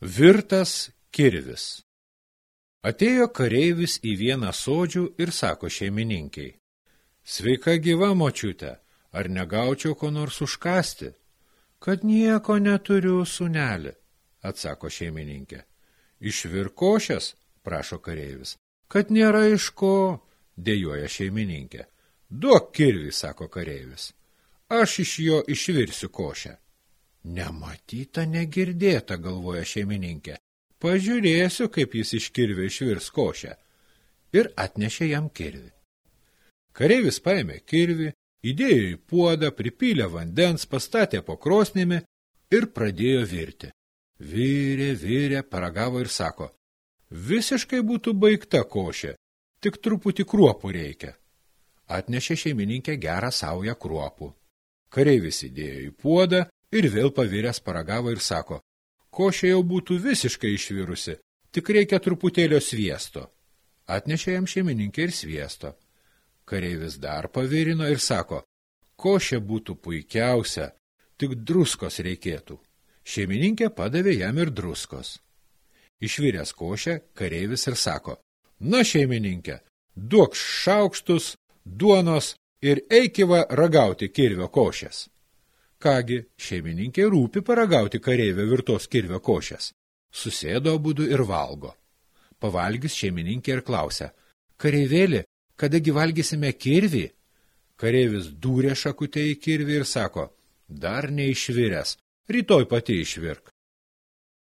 Virtas kirvis. Atėjo kareivis į vieną sodžių ir sako šeimininkiai. Sveika gyva, močiute, ar negaučiau ko nors užkasti? Kad nieko neturiu, sunelį, atsako šeimininkė. Išvirkošės, prašo kareivis. Kad nėra iš ko, dėjoja šeimininkė. Duok kirvį, sako kareivis. Aš iš jo išvirsiu košę. Nematyta, negirdėta, galvoja šeimininkė. Pažiūrėsiu, kaip jis iš kirvio išvirs košę. Ir atnešė jam kirvį. Kareivis paėmė kirvį, įdėjo į puodą, pripylė vandens, pastatė po krosnimi ir pradėjo virti. Vyrė, vyrė, paragavo ir sako, visiškai būtų baigta košė, tik truputį kruopų reikia. Atnešė šeimininkė gerą saują kruopų. Kareivis įdėjo į puodą, Ir vėl paviręs paragavo ir sako, košė jau būtų visiškai išvirusi, tik reikia truputėlio sviesto. Atnešė jam šeimininkė ir sviesto. Kareivis dar pavirino ir sako, košė būtų puikiausia, tik druskos reikėtų. Šeimininkė padavė jam ir druskos. Išviręs košę, kareivis ir sako, na šeimininkė, duok šaukštus, duonos ir eikiva ragauti kirvio košės. Kągi, šeimininkė rūpi paragauti kareivio virtos kirvio košės. Susėdo abudu ir valgo. Pavalgys šeimininkė ir klausia, kareivėlį, kadagi valgysime kirvį? Kareivis dūrė šakutę į kirvį ir sako, dar neišviręs, rytoj pati išvirk.